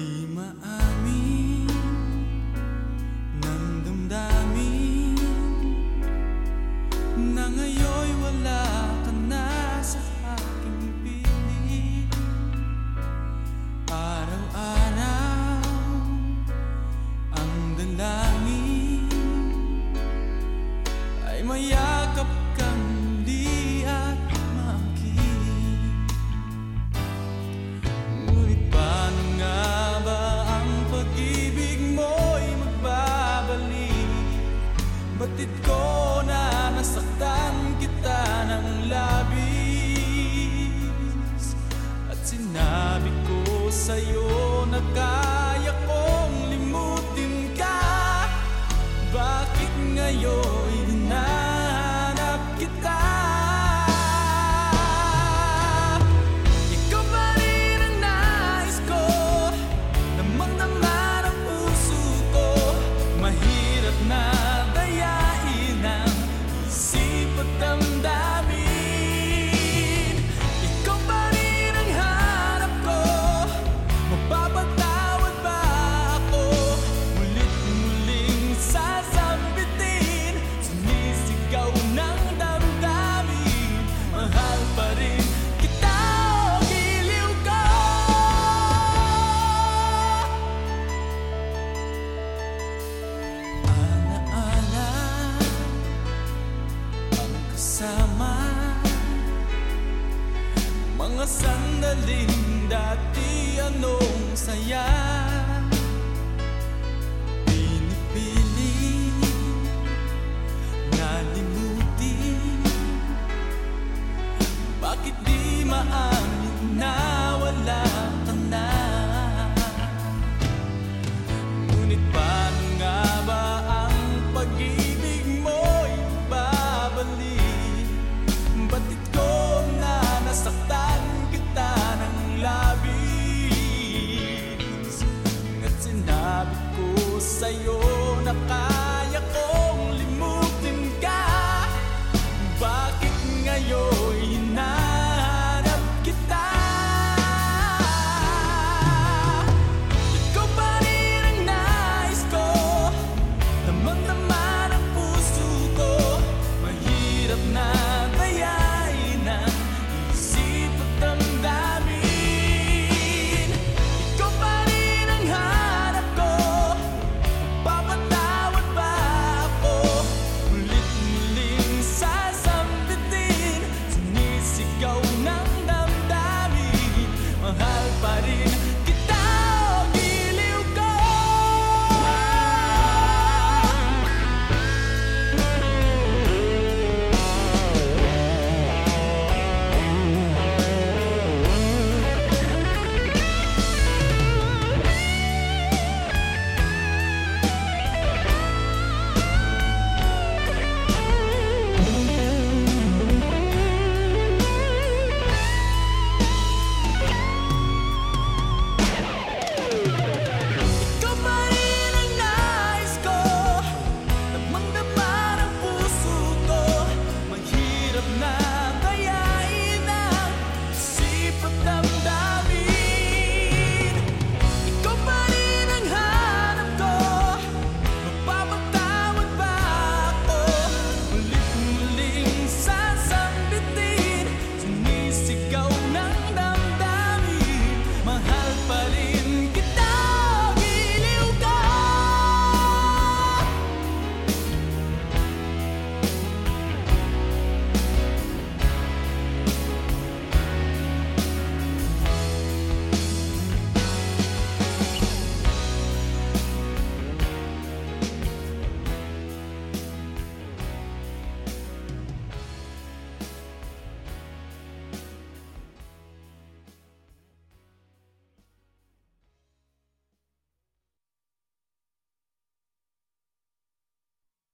Di maamin ng damdamin Na ngayon'y wala ka Batid ko na nasaktan kita ng labis. At sinabi ko sa'yo mga sandaling dati anong saya? sa'yo nakalagay